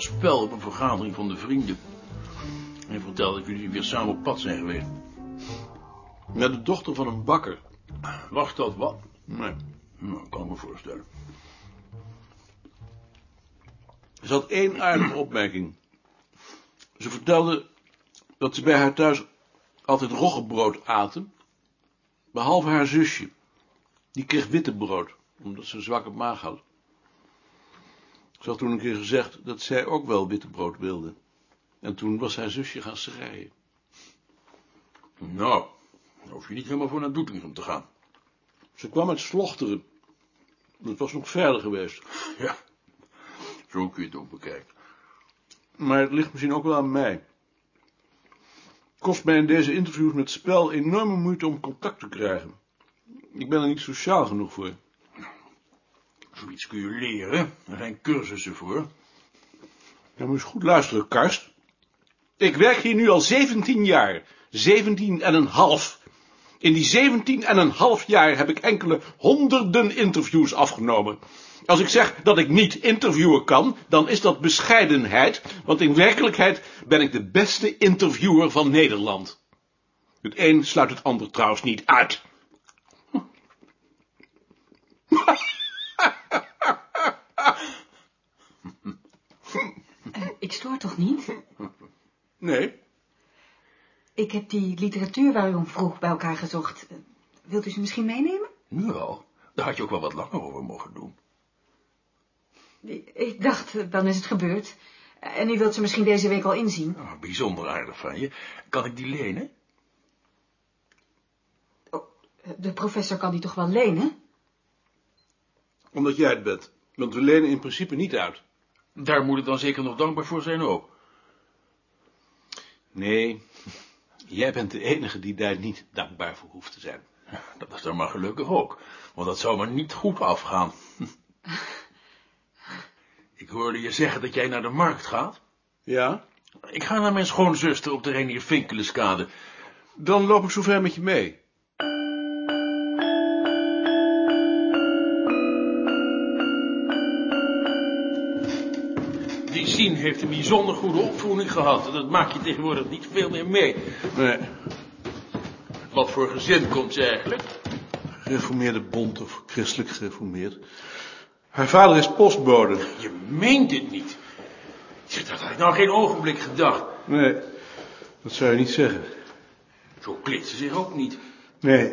spel op een vergadering van de vrienden. Hij vertelde dat jullie weer samen op pad zijn geweest. Met de dochter van een bakker. Was dat wat? Nee, nou, ik kan me voorstellen. Ze had één aardige opmerking. Ze vertelde dat ze bij haar thuis altijd roggebrood aten, behalve haar zusje. Die kreeg wittebrood, omdat ze een zwakke maag had. Ze had toen een keer gezegd dat zij ook wel wittebrood wilde. En toen was haar zusje gaan schreien. Nou, hoef je niet helemaal voor naar Doetinchem te gaan. Ze kwam uit Slochteren. Dat was nog verder geweest. Ja, zo kun je het ook bekijken. Maar het ligt misschien ook wel aan mij. Het kost mij in deze interviews met spel enorme moeite om contact te krijgen. Ik ben er niet sociaal genoeg voor. Zoiets kun je leren. Er zijn cursussen voor. Ja, moet eens goed luisteren, Karst. Ik werk hier nu al 17 jaar. 17 en een half. In die 17 en een half jaar heb ik enkele honderden interviews afgenomen. Als ik zeg dat ik niet interviewen kan, dan is dat bescheidenheid, want in werkelijkheid ben ik de beste interviewer van Nederland. Het een sluit het ander trouwens niet uit. Stoor toch niet? Nee. Ik heb die literatuur waar u om vroeg bij elkaar gezocht. Wilt u ze misschien meenemen? Nu al? Daar had je ook wel wat langer over mogen doen. Ik dacht, dan is het gebeurd. En u wilt ze misschien deze week al inzien? Oh, bijzonder aardig van je. Kan ik die lenen? Oh, de professor kan die toch wel lenen? Omdat jij het bent. Want we lenen in principe niet uit. Daar moet ik dan zeker nog dankbaar voor zijn ook. Nee, jij bent de enige die daar niet dankbaar voor hoeft te zijn. Dat is dan maar gelukkig ook, want dat zou maar niet goed afgaan. Ik hoorde je zeggen dat jij naar de markt gaat. Ja? Ik ga naar mijn schoonzuster op de Renier Vinkeleskade. Dan loop ik zover met je mee. Sien heeft een bijzonder goede opvoeding gehad. Dat maak je tegenwoordig niet veel meer mee. Nee. Wat voor gezin komt ze eigenlijk? Gereformeerde bond of christelijk gereformeerd. Haar vader is postbode. Je meent het niet. Dat had ik nou geen ogenblik gedacht. Nee, dat zou je niet zeggen. Zo kleedt ze zich ook niet. Nee.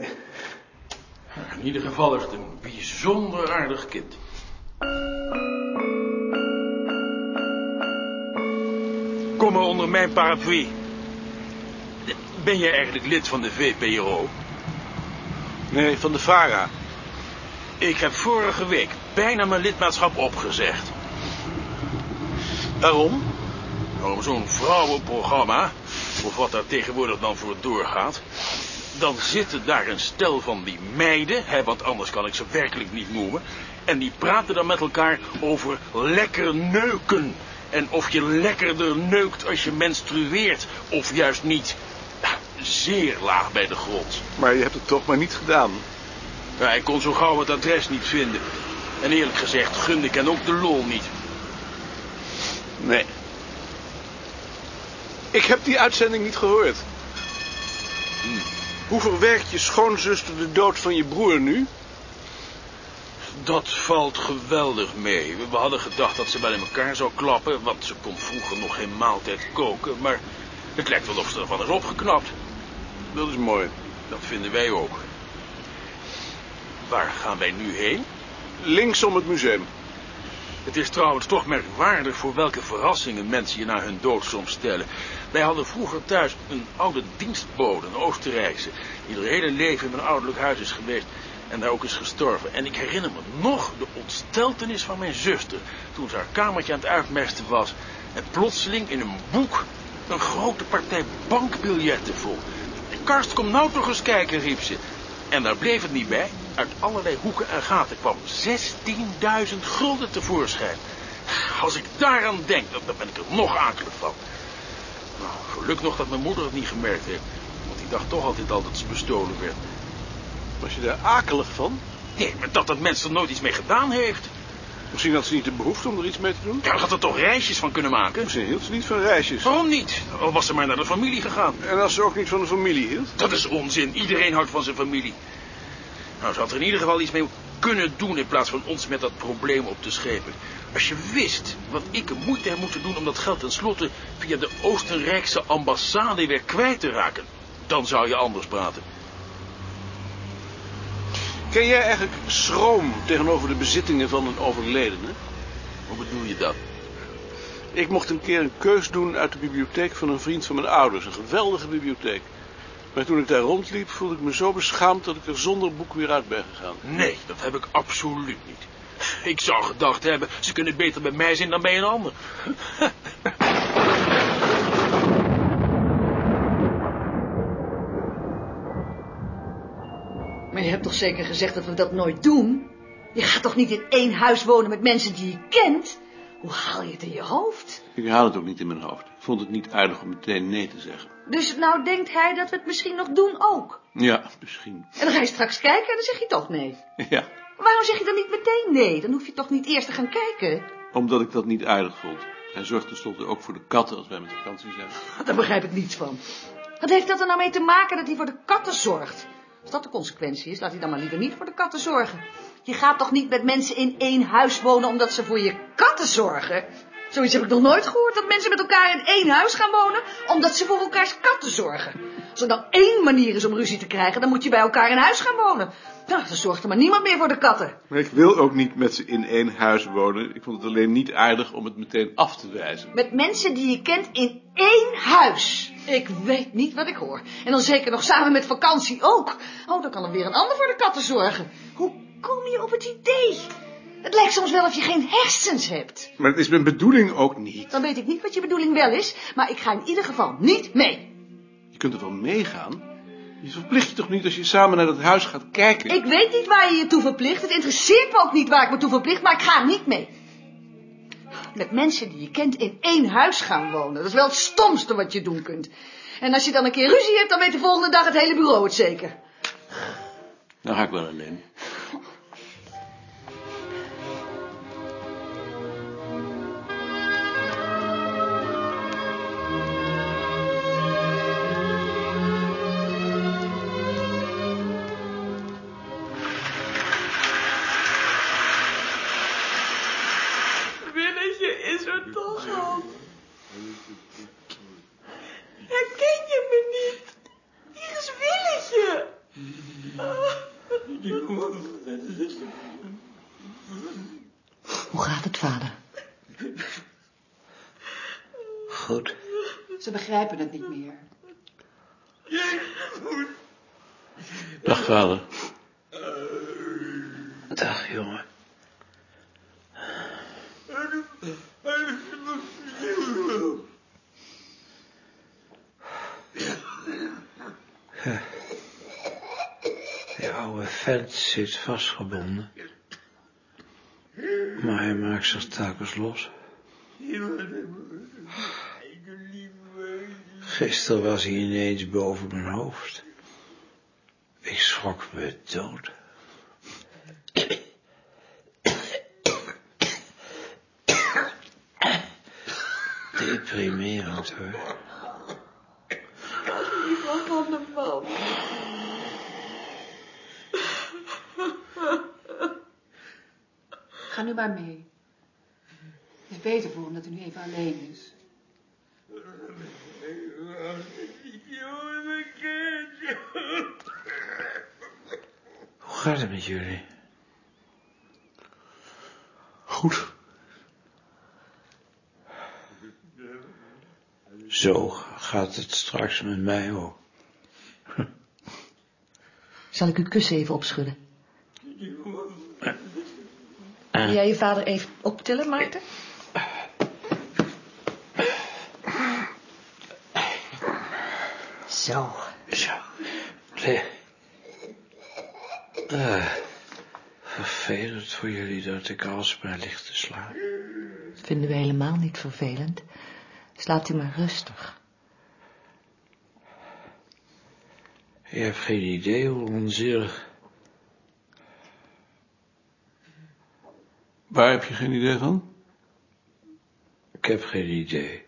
In ieder geval is het een bijzonder aardig kind. Onder mijn paraplu. Ben jij eigenlijk lid van de VPRO? Nee, van de VARA. Ik heb vorige week bijna mijn lidmaatschap opgezegd. Waarom? Waarom zo'n vrouwenprogramma, of wat daar tegenwoordig dan voor doorgaat. Dan zitten daar een stel van die meiden, hè, want anders kan ik ze werkelijk niet noemen. En die praten dan met elkaar over lekker neuken. En of je lekkerder neukt als je menstrueert, of juist niet. Zeer laag bij de grond. Maar je hebt het toch maar niet gedaan. Ja, ik kon zo gauw het adres niet vinden. En eerlijk gezegd gunde ik hen ook de lol niet. Nee. Ik heb die uitzending niet gehoord. Hm. Hoe verwerkt je schoonzuster de dood van je broer nu? Dat valt geweldig mee. We hadden gedacht dat ze wel in elkaar zou klappen, want ze kon vroeger nog geen maaltijd koken, maar het lijkt wel of ze ervan is opgeknapt. Dat is mooi. Dat vinden wij ook. Waar gaan wij nu heen? Links om het museum. Het is trouwens toch merkwaardig voor welke verrassingen mensen je na hun dood soms stellen. Wij hadden vroeger thuis een oude dienstbode, een Oostenrijkse, die haar hele leven in mijn ouderlijk huis is geweest en daar ook is gestorven. En ik herinner me nog de ontsteltenis van mijn zuster toen ze haar kamertje aan het uitmesten was en plotseling in een boek een grote partij bankbiljetten vond. Karst, kom nou toch eens kijken, riep ze. En daar bleef het niet bij. Uit allerlei hoeken en gaten kwam 16.000 gulden tevoorschijn. Als ik daaraan denk, dan ben ik er nog akelig van. Nou, geluk nog dat mijn moeder het niet gemerkt heeft. Want die dacht toch altijd al dat ze bestolen werd. Was je daar akelig van? Nee, maar dat dat mens er nooit iets mee gedaan heeft. Misschien had ze niet de behoefte om er iets mee te doen. Ja, dan had er toch reisjes van kunnen maken? Misschien hield ze niet van reisjes. Waarom niet? Al was ze maar naar de familie gegaan. En als ze ook niet van de familie hield? Dat is onzin. Iedereen houdt van zijn familie. Nou, ze had er in ieder geval iets mee kunnen doen in plaats van ons met dat probleem op te schepen. Als je wist wat ik er moeite heb moeten doen om dat geld tenslotte via de Oostenrijkse ambassade weer kwijt te raken, dan zou je anders praten. Ken jij eigenlijk schroom tegenover de bezittingen van een overledene? Hoe bedoel je dat? Ik mocht een keer een keus doen uit de bibliotheek van een vriend van mijn ouders. Een geweldige bibliotheek. Maar toen ik daar rondliep, voelde ik me zo beschaamd dat ik er zonder boek weer uit ben gegaan. Nee, dat heb ik absoluut niet. Ik zou gedacht hebben, ze kunnen beter bij mij zijn dan bij een ander. hebt toch zeker gezegd dat we dat nooit doen? Je gaat toch niet in één huis wonen met mensen die je kent? Hoe haal je het in je hoofd? Ik haal het ook niet in mijn hoofd. Ik vond het niet aardig om meteen nee te zeggen. Dus nou denkt hij dat we het misschien nog doen ook. Ja, misschien. En dan ga je straks kijken en dan zeg je toch nee. Ja, Waarom zeg je dan niet meteen nee? Dan hoef je toch niet eerst te gaan kijken? omdat ik dat niet aardig vond. Hij zorgt tenslotte ook voor de katten als wij met vakantie zijn. Daar begrijp ik niets van. Wat heeft dat er nou mee te maken dat hij voor de katten zorgt? Als dat de consequentie is, laat hij dan maar liever niet voor de katten zorgen. Je gaat toch niet met mensen in één huis wonen omdat ze voor je katten zorgen? Zoiets heb ik nog nooit gehoord, dat mensen met elkaar in één huis gaan wonen omdat ze voor elkaars katten zorgen. Als er dan één manier is om ruzie te krijgen, dan moet je bij elkaar in huis gaan wonen. Nou, dan zorgt er maar niemand meer voor de katten. Maar ik wil ook niet met ze in één huis wonen. Ik vond het alleen niet aardig om het meteen af te wijzen. Met mensen die je kent in één huis. Ik weet niet wat ik hoor. En dan zeker nog samen met vakantie ook. Oh, dan kan er weer een ander voor de katten zorgen. Hoe kom je op het idee? Het lijkt soms wel of je geen hersens hebt. Maar het is mijn bedoeling ook niet. Dan weet ik niet wat je bedoeling wel is, maar ik ga in ieder geval niet mee. Je kunt er wel meegaan. Je verplicht je toch niet als je samen naar dat huis gaat kijken? Ik weet niet waar je je toe verplicht. Het interesseert me ook niet waar ik me toe verplicht, maar ik ga niet mee. Met mensen die je kent in één huis gaan wonen. Dat is wel het stomste wat je doen kunt. En als je dan een keer ruzie hebt, dan weet de volgende dag het hele bureau het zeker. Dan ga ik wel alleen. Hoe gaat het, vader? Goed. Ze begrijpen het niet meer. Dag, vader. Dag, jongen. De oude vent zit vastgebonden. Maar hij maakt zich telkens los. Gisteren was hij ineens boven mijn hoofd. Ik schrok me dood. Deprimerend hoor. Lieve Hanneman. Ga nu maar mee. Het is beter voor hem dat hij nu even alleen is. Hoe gaat het met jullie? Goed. Zo gaat het straks met mij ook. Zal ik uw kussen even opschudden? Wil jij je vader even optillen, Maarten? Zo. Zo. Eh, vervelend voor jullie dat ik alsmaar ligt te slapen. Dat vinden we helemaal niet vervelend. Slaapt u maar rustig. Je hebt geen idee hoe onzielig. Waar heb je geen idee van? Ik heb geen idee.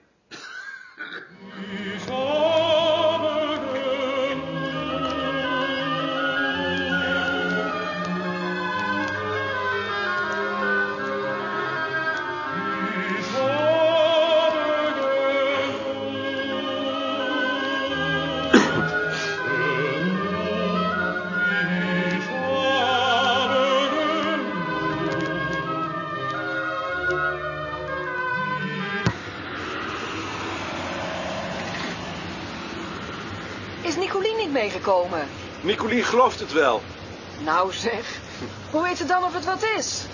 Is Nicolien niet meegekomen? Nicolien gelooft het wel. Nou zeg, hoe weet ze dan of het wat is?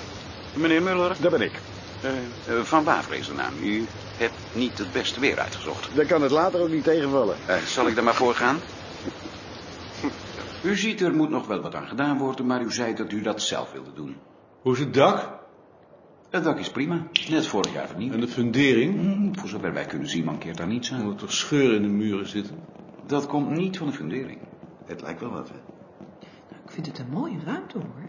Meneer Muller, dat ben ik. Eh, eh, van Waver is de naam. U hebt niet het beste weer uitgezocht. Dan kan het later ook niet tegenvallen. Eh, zal ik er maar voor gaan? U ziet, er moet nog wel wat aan gedaan worden, maar u zei dat u dat zelf wilde doen. Hoe is het dak? Het dak is prima. Net vorig jaar vernieuwd. En de fundering? Hmm, voor zover wij kunnen zien, mankeert daar niets aan. Omdat er scheuren in de muren zitten. Dat komt niet van de fundering. Het lijkt wel wat, hè? Nou, ik vind het een mooie ruimte, hoor.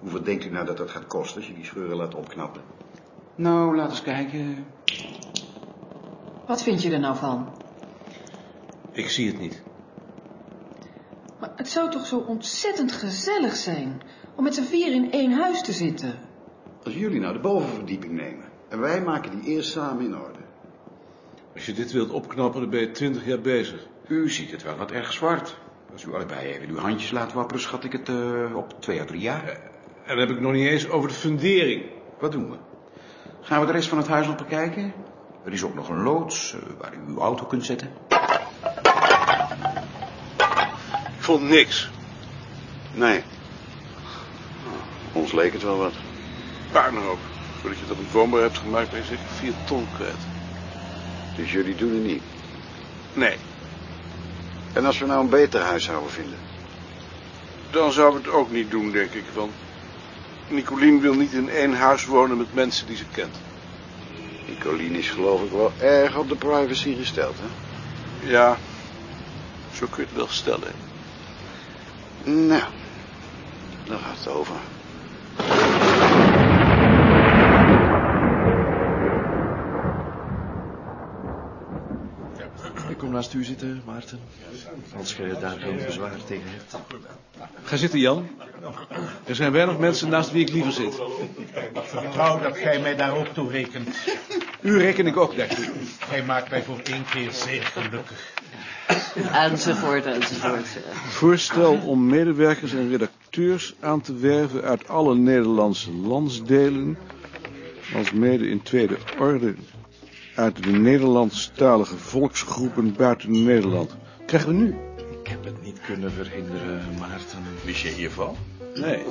Hoeveel denkt u nou dat dat gaat kosten als je die scheuren laat opknappen? Nou, laat eens kijken. Wat vind je er nou van? Ik zie het niet. Maar het zou toch zo ontzettend gezellig zijn om met z'n vier in één huis te zitten. Als jullie nou de bovenverdieping nemen en wij maken die eerst samen in orde. Als je dit wilt opknappen, dan ben je twintig jaar bezig. U ziet het wel wat erg zwart. Als u allebei even uw handjes laat wapperen, schat ik het eh, op twee à drie jaar. En dan heb ik nog niet eens over de fundering. Wat doen we? Gaan we de rest van het huis nog bekijken? Er is ook nog een loods eh, waar u uw auto kunt zetten. Ik vond niks. Nee. Ons leek het wel wat. Puinhoop. Voordat je dat een woonbaar hebt gemaakt, ben je zeker vier ton kwijt. Dus jullie doen het niet. Nee, En als we nou een beter huis zouden vinden? dan zouden we het ook niet doen, denk ik. Want Nicolien wil niet in één huis wonen met mensen die ze kent. Nicolien is geloof ik wel erg op de privacy gesteld, hè? Ja, zo kun je het wel stellen. Nou, daar gaat het over. Naast u zitten, Maarten. Als je daar geen bezwaar tegen hebt. Ga zitten, Jan. Er zijn weinig mensen naast wie ik liever zit. Ik wou dat gij mij daar ook toe rekent. U reken ik ook daartoe. Gij maakt mij voor één keer zeer gelukkig. Enzovoort, enzovoort. Voorstel om medewerkers en redacteurs aan te werven uit alle Nederlandse landsdelen, als mede in tweede orde uit de Nederlandstalige volksgroepen buiten Nederland. Krijgen we nu? Ik heb het niet kunnen verhinderen, Maarten. Wist je hiervan? Nee.